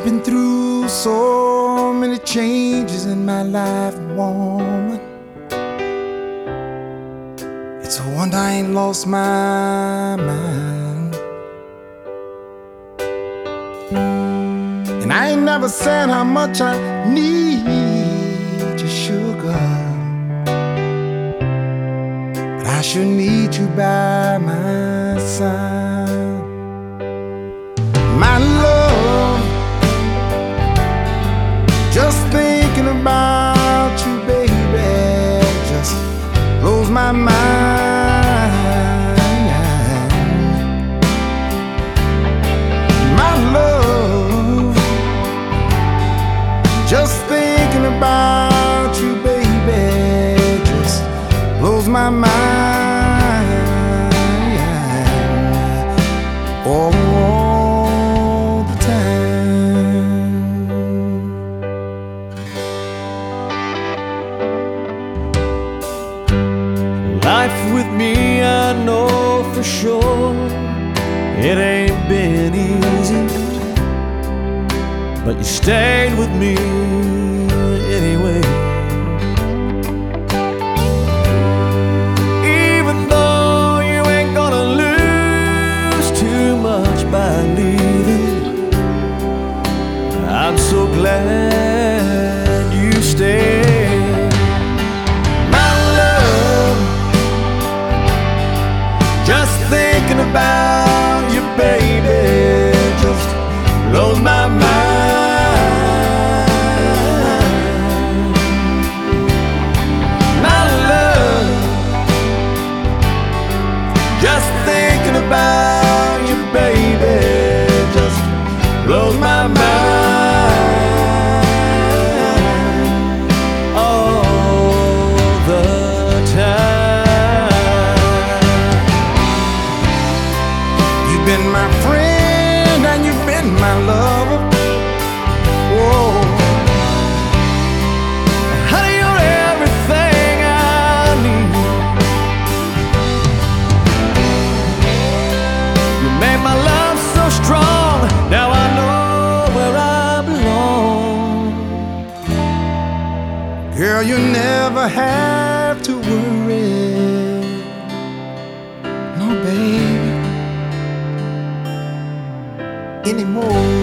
I've been through so many changes in my life, woman. It's a wonder I ain't lost my mind. And I ain't never said how much I need your sugar. But I sure need you by my side. Just thinking Life with me, I know for sure it ain't been easy. But you stayed with me Girl, you never have to worry. No, baby, anymore.